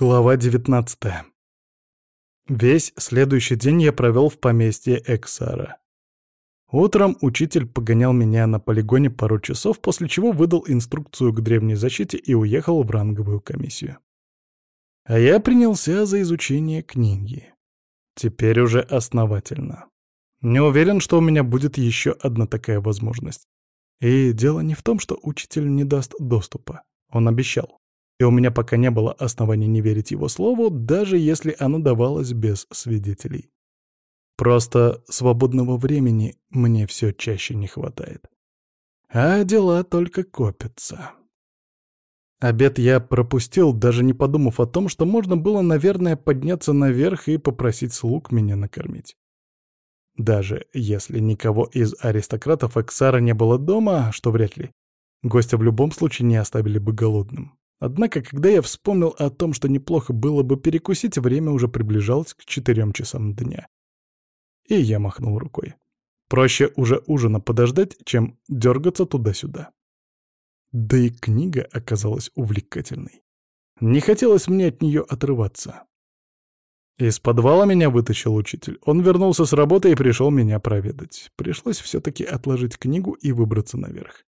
Глава 19 Весь следующий день я провел в поместье Эксара. Утром учитель погонял меня на полигоне пару часов, после чего выдал инструкцию к древней защите и уехал в ранговую комиссию. А я принялся за изучение книги. Теперь уже основательно. Не уверен, что у меня будет еще одна такая возможность. И дело не в том, что учитель не даст доступа. Он обещал и у меня пока не было оснований не верить его слову, даже если оно давалось без свидетелей. Просто свободного времени мне все чаще не хватает. А дела только копятся. Обед я пропустил, даже не подумав о том, что можно было, наверное, подняться наверх и попросить слуг меня накормить. Даже если никого из аристократов Эксара не было дома, что вряд ли, гостя в любом случае не оставили бы голодным. Однако, когда я вспомнил о том, что неплохо было бы перекусить, время уже приближалось к четырем часам дня. И я махнул рукой. Проще уже ужина подождать, чем дергаться туда-сюда. Да и книга оказалась увлекательной. Не хотелось мне от нее отрываться. Из подвала меня вытащил учитель. Он вернулся с работы и пришел меня проведать. Пришлось все-таки отложить книгу и выбраться наверх.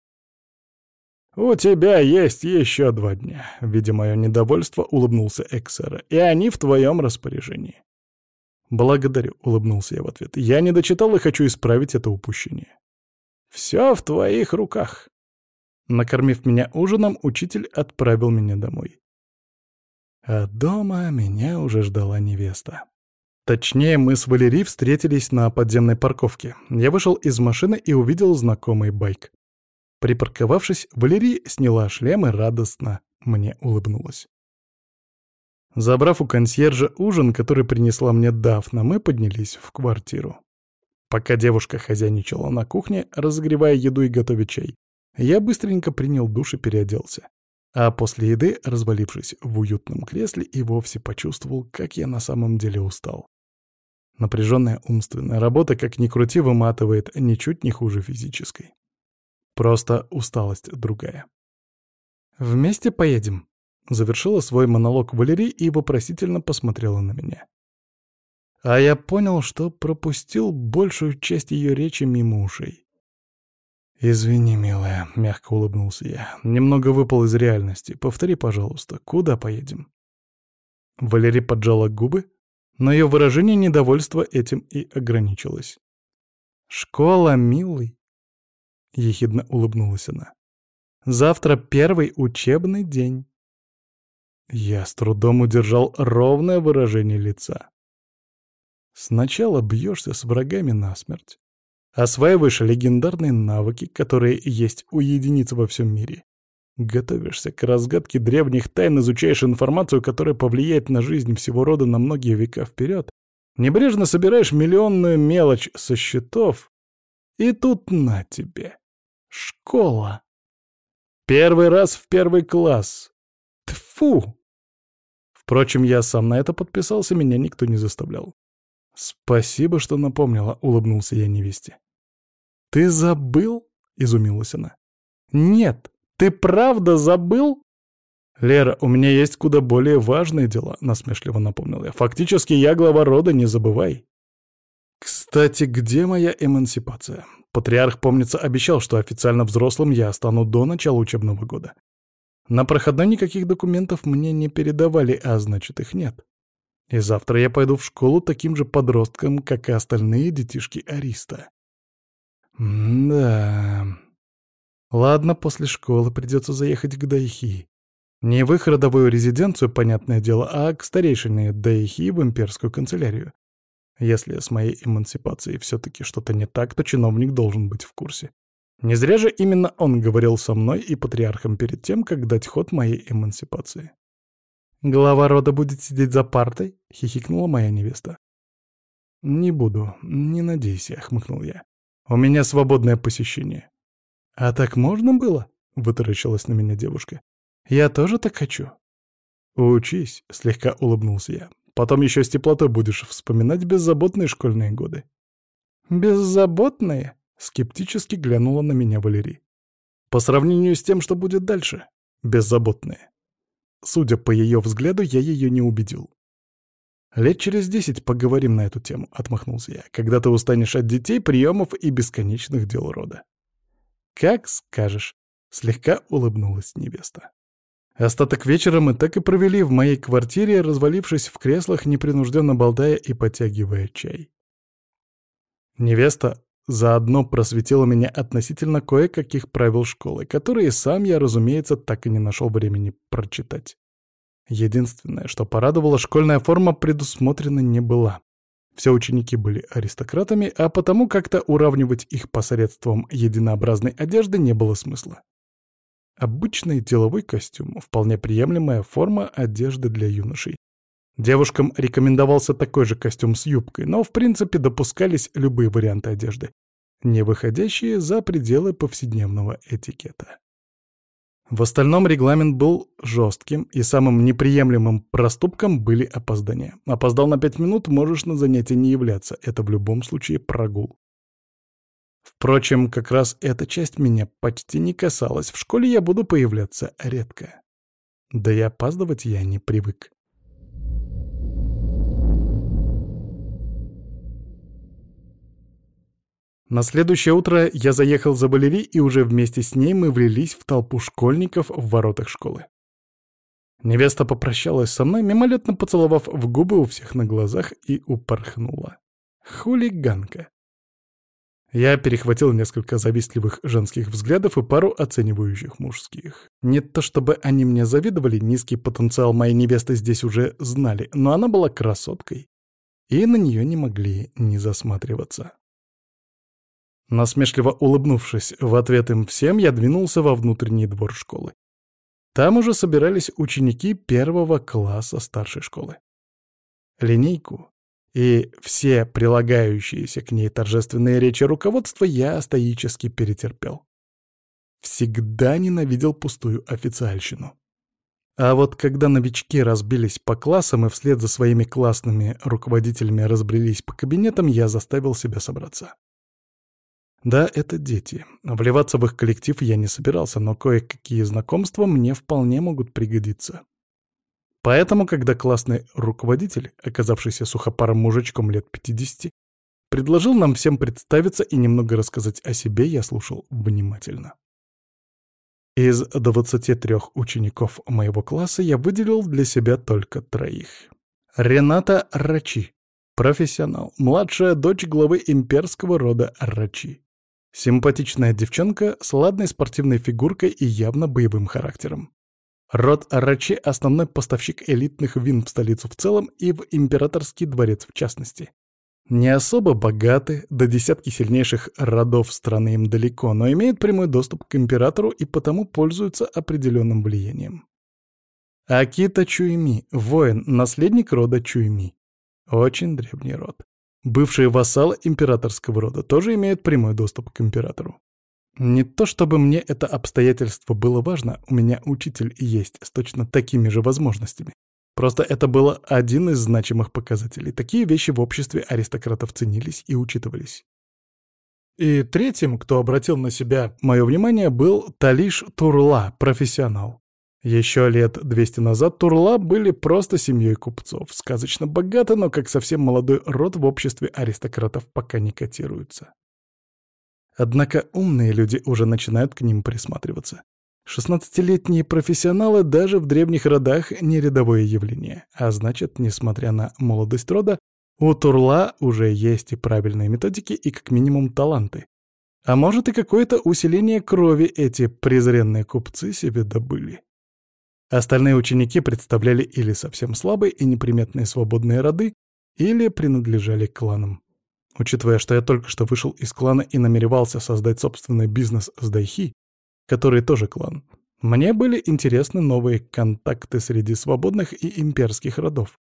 «У тебя есть еще два дня», — видя мое недовольство, улыбнулся Эксера, «и они в твоем распоряжении». «Благодарю», — улыбнулся я в ответ. «Я не дочитал и хочу исправить это упущение». «Все в твоих руках». Накормив меня ужином, учитель отправил меня домой. А дома меня уже ждала невеста. Точнее, мы с Валерией встретились на подземной парковке. Я вышел из машины и увидел знакомый байк. Припарковавшись, Валерий сняла шлем и радостно мне улыбнулась. Забрав у консьержа ужин, который принесла мне Дафна, мы поднялись в квартиру. Пока девушка хозяйничала на кухне, разогревая еду и готовя чай, я быстренько принял душ и переоделся. А после еды, развалившись в уютном кресле, и вовсе почувствовал, как я на самом деле устал. Напряженная умственная работа, как ни крути, выматывает ничуть не хуже физической. Просто усталость другая. «Вместе поедем?» — завершила свой монолог Валерий и вопросительно посмотрела на меня. А я понял, что пропустил большую часть ее речи мимо ушей. «Извини, милая», — мягко улыбнулся я. «Немного выпал из реальности. Повтори, пожалуйста, куда поедем?» Валерий поджала губы, но ее выражение недовольства этим и ограничилось. «Школа, милый. — ехидно улыбнулась она. «Завтра первый учебный день». Я с трудом удержал ровное выражение лица. Сначала бьешься с врагами насмерть. Осваиваешь легендарные навыки, которые есть у единиц во всем мире. Готовишься к разгадке древних тайн, изучаешь информацию, которая повлияет на жизнь всего рода на многие века вперед. Небрежно собираешь миллионную мелочь со счетов, и тут на тебе. Школа. Первый раз в первый класс. Тфу! Впрочем, я сам на это подписался, меня никто не заставлял. «Спасибо, что напомнила», — улыбнулся я невесте. «Ты забыл?» — изумилась она. «Нет, ты правда забыл?» «Лера, у меня есть куда более важные дела», — насмешливо напомнил я. «Фактически я глава рода, не забывай». «Кстати, где моя эмансипация? Патриарх, помнится, обещал, что официально взрослым я стану до начала учебного года. На проходной никаких документов мне не передавали, а значит, их нет. И завтра я пойду в школу таким же подростком, как и остальные детишки Ариста. да. Ладно, после школы придется заехать к Дайхи. Не в их родовую резиденцию, понятное дело, а к старейшине Дайхи в имперскую канцелярию. Если с моей эмансипацией все-таки что-то не так, то чиновник должен быть в курсе. Не зря же именно он говорил со мной и патриархом перед тем, как дать ход моей эмансипации. «Глава рода будет сидеть за партой?» — хихикнула моя невеста. «Не буду, не надейся», — хмыкнул я. «У меня свободное посещение». «А так можно было?» — вытаращилась на меня девушка. «Я тоже так хочу». «Учись», — слегка улыбнулся я. Потом еще с теплотой будешь вспоминать беззаботные школьные годы». «Беззаботные?» — скептически глянула на меня Валерий. «По сравнению с тем, что будет дальше. Беззаботные». судя по ее взгляду, я ее не убедил. «Лет через десять поговорим на эту тему», — отмахнулся я, «когда ты устанешь от детей, приемов и бесконечных дел рода». «Как скажешь», — слегка улыбнулась невеста. Остаток вечера мы так и провели в моей квартире, развалившись в креслах, непринужденно болтая и подтягивая чай. Невеста заодно просветила меня относительно кое-каких правил школы, которые сам я, разумеется, так и не нашел времени прочитать. Единственное, что порадовало, школьная форма предусмотрена не была. Все ученики были аристократами, а потому как-то уравнивать их посредством единообразной одежды не было смысла. Обычный деловой костюм — вполне приемлемая форма одежды для юношей. Девушкам рекомендовался такой же костюм с юбкой, но в принципе допускались любые варианты одежды, не выходящие за пределы повседневного этикета. В остальном регламент был жестким, и самым неприемлемым проступком были опоздания. Опоздал на пять минут, можешь на занятие не являться. Это в любом случае прогул. Впрочем, как раз эта часть меня почти не касалась. В школе я буду появляться редко. Да и опаздывать я не привык. На следующее утро я заехал за Балери, и уже вместе с ней мы влились в толпу школьников в воротах школы. Невеста попрощалась со мной, мимолетно поцеловав в губы у всех на глазах и упорхнула. Хулиганка. Я перехватил несколько завистливых женских взглядов и пару оценивающих мужских. Не то чтобы они мне завидовали, низкий потенциал моей невесты здесь уже знали, но она была красоткой, и на нее не могли не засматриваться. Насмешливо улыбнувшись в ответ им всем, я двинулся во внутренний двор школы. Там уже собирались ученики первого класса старшей школы. Линейку и все прилагающиеся к ней торжественные речи руководства я стоически перетерпел. Всегда ненавидел пустую официальщину. А вот когда новички разбились по классам и вслед за своими классными руководителями разбрелись по кабинетам, я заставил себя собраться. Да, это дети. Вливаться в их коллектив я не собирался, но кое-какие знакомства мне вполне могут пригодиться. Поэтому, когда классный руководитель, оказавшийся сухопарым мужичком лет 50, предложил нам всем представиться и немного рассказать о себе, я слушал внимательно. Из 23 учеников моего класса я выделил для себя только троих. Рената Рачи, профессионал, младшая дочь главы имперского рода Рачи. Симпатичная девчонка с ладной спортивной фигуркой и явно боевым характером. Род Арачи — основной поставщик элитных вин в столицу в целом и в императорский дворец в частности. Не особо богаты, до десятки сильнейших родов страны им далеко, но имеют прямой доступ к императору и потому пользуются определенным влиянием. Акита Чуйми — воин, наследник рода Чуйми. Очень древний род. Бывшие вассалы императорского рода тоже имеют прямой доступ к императору. Не то чтобы мне это обстоятельство было важно, у меня учитель есть с точно такими же возможностями. Просто это было один из значимых показателей. Такие вещи в обществе аристократов ценились и учитывались. И третьим, кто обратил на себя мое внимание, был Талиш Турла, профессионал. Еще лет 200 назад Турла были просто семьей купцов, сказочно богаты, но как совсем молодой род в обществе аристократов пока не котируются. Однако умные люди уже начинают к ним присматриваться. Шестнадцатилетние профессионалы даже в древних родах не рядовое явление, а значит, несмотря на молодость рода, у Турла уже есть и правильные методики, и как минимум таланты. А может и какое-то усиление крови эти презренные купцы себе добыли. Остальные ученики представляли или совсем слабые и неприметные свободные роды, или принадлежали кланам. Учитывая, что я только что вышел из клана и намеревался создать собственный бизнес с Дайхи, который тоже клан, мне были интересны новые контакты среди свободных и имперских родов.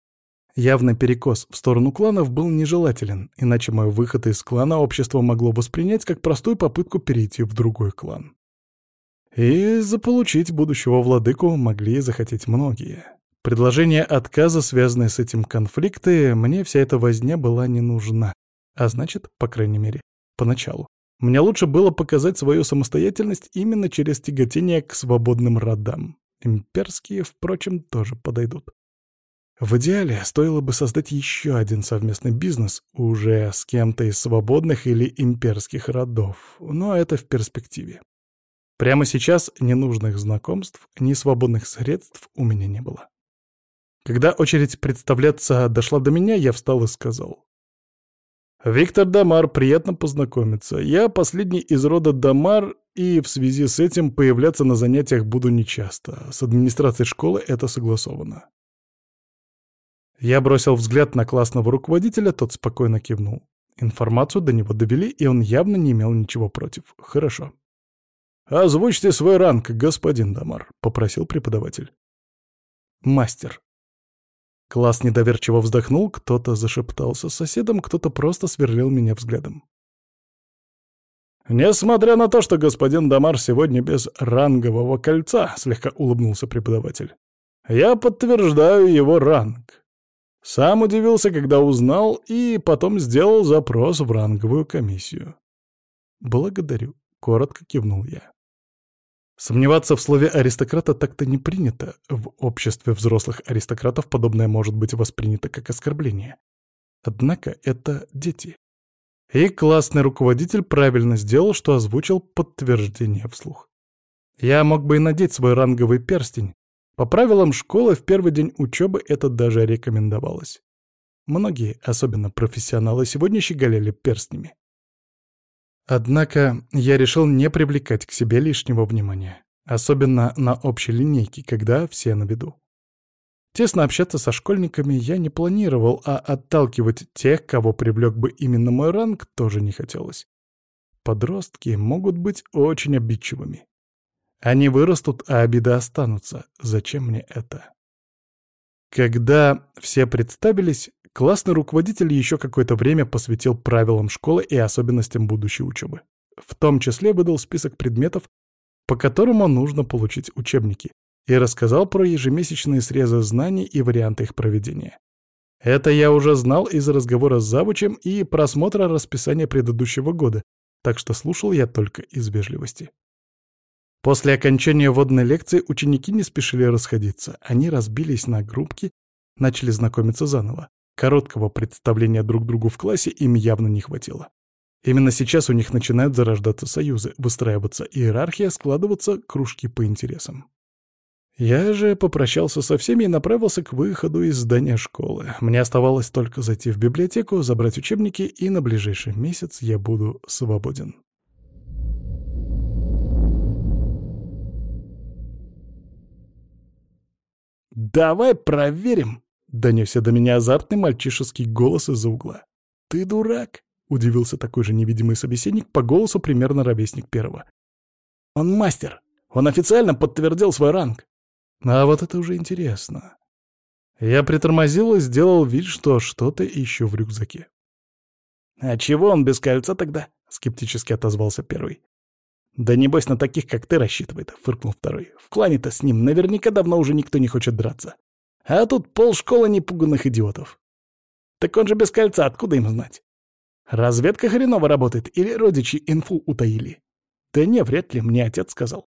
Явный перекос в сторону кланов был нежелателен, иначе мой выход из клана общество могло воспринять как простую попытку перейти в другой клан. И заполучить будущего владыку могли захотеть многие. Предложение отказа, связанные с этим конфликты, мне вся эта возня была не нужна. А значит, по крайней мере, поначалу. Мне лучше было показать свою самостоятельность именно через тяготение к свободным родам. Имперские, впрочем, тоже подойдут. В идеале стоило бы создать еще один совместный бизнес уже с кем-то из свободных или имперских родов, но это в перспективе. Прямо сейчас ни нужных знакомств, ни свободных средств у меня не было. Когда очередь представляться дошла до меня, я встал и сказал. «Виктор Дамар, приятно познакомиться. Я последний из рода Дамар, и в связи с этим появляться на занятиях буду нечасто. С администрацией школы это согласовано. Я бросил взгляд на классного руководителя, тот спокойно кивнул. Информацию до него довели, и он явно не имел ничего против. Хорошо. «Озвучьте свой ранг, господин Дамар», — попросил преподаватель. «Мастер». Класс недоверчиво вздохнул, кто-то зашептался с соседом, кто-то просто сверлил меня взглядом. «Несмотря на то, что господин Дамар сегодня без рангового кольца», — слегка улыбнулся преподаватель, — «я подтверждаю его ранг. Сам удивился, когда узнал, и потом сделал запрос в ранговую комиссию. «Благодарю», — коротко кивнул я. Сомневаться в слове «аристократа» так-то не принято. В обществе взрослых аристократов подобное может быть воспринято как оскорбление. Однако это дети. И классный руководитель правильно сделал, что озвучил подтверждение вслух. Я мог бы и надеть свой ранговый перстень, по правилам школы в первый день учебы это даже рекомендовалось. Многие, особенно профессионалы, сегодня щеголяли перстнями. Однако я решил не привлекать к себе лишнего внимания, особенно на общей линейке, когда все на виду. Тесно общаться со школьниками я не планировал, а отталкивать тех, кого привлек бы именно мой ранг, тоже не хотелось. Подростки могут быть очень обидчивыми. Они вырастут, а обиды останутся. Зачем мне это? Когда все представились, классный руководитель еще какое-то время посвятил правилам школы и особенностям будущей учебы. В том числе выдал список предметов, по которому нужно получить учебники, и рассказал про ежемесячные срезы знаний и варианты их проведения. Это я уже знал из разговора с завучем и просмотра расписания предыдущего года, так что слушал я только из вежливости. После окончания водной лекции ученики не спешили расходиться. Они разбились на группки, начали знакомиться заново. Короткого представления друг другу в классе им явно не хватило. Именно сейчас у них начинают зарождаться союзы, выстраиваться иерархия, складываться кружки по интересам. Я же попрощался со всеми и направился к выходу из здания школы. Мне оставалось только зайти в библиотеку, забрать учебники, и на ближайший месяц я буду свободен. «Давай проверим!» — донесся до меня азартный мальчишеский голос из-за угла. «Ты дурак!» — удивился такой же невидимый собеседник, по голосу примерно ровесник первого. «Он мастер! Он официально подтвердил свой ранг!» «А вот это уже интересно!» Я притормозил и сделал вид, что что-то ищу в рюкзаке. «А чего он без кольца тогда?» — скептически отозвался первый. «Да небось на таких, как ты, рассчитывает», — фыркнул второй. «В клане-то с ним наверняка давно уже никто не хочет драться. А тут полшколы непуганных идиотов. Так он же без кольца, откуда им знать? Разведка хреново работает или родичи инфу утаили? Да не, вряд ли, мне отец сказал.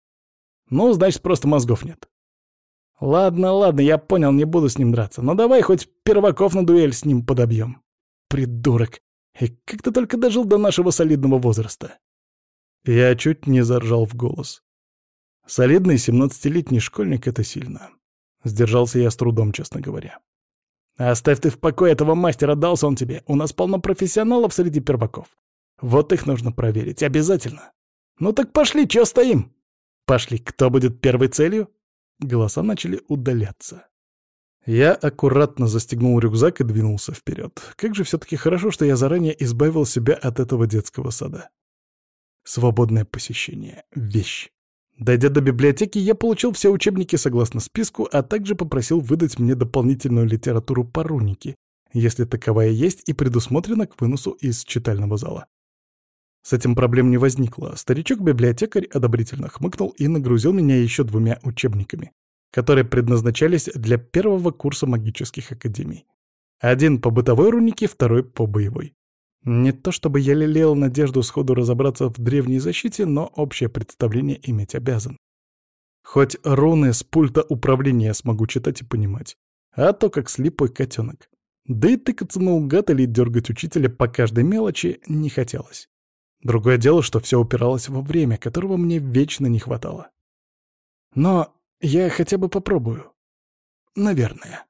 Ну, значит, просто мозгов нет. Ладно, ладно, я понял, не буду с ним драться. Но давай хоть перваков на дуэль с ним подобьем. Придурок. И как ты только дожил до нашего солидного возраста. Я чуть не заржал в голос. Солидный семнадцатилетний школьник — это сильно. Сдержался я с трудом, честно говоря. «Оставь ты в покое этого мастера, дался он тебе. У нас полно профессионалов среди перваков. Вот их нужно проверить, обязательно. Ну так пошли, чё стоим?» «Пошли, кто будет первой целью?» Голоса начали удаляться. Я аккуратно застегнул рюкзак и двинулся вперед. Как же все-таки хорошо, что я заранее избавил себя от этого детского сада. Свободное посещение. Вещь. Дойдя до библиотеки, я получил все учебники согласно списку, а также попросил выдать мне дополнительную литературу по рунике, если таковая есть и предусмотрена к выносу из читального зала. С этим проблем не возникло. Старичок-библиотекарь одобрительно хмыкнул и нагрузил меня еще двумя учебниками, которые предназначались для первого курса магических академий. Один по бытовой рунике, второй по боевой. Не то чтобы я лелеял надежду сходу разобраться в древней защите, но общее представление иметь обязан. Хоть руны с пульта управления смогу читать и понимать. А то как слепой котенок. Да и тыкаться наугад или дергать учителя по каждой мелочи не хотелось. Другое дело, что все упиралось во время, которого мне вечно не хватало. Но я хотя бы попробую. Наверное.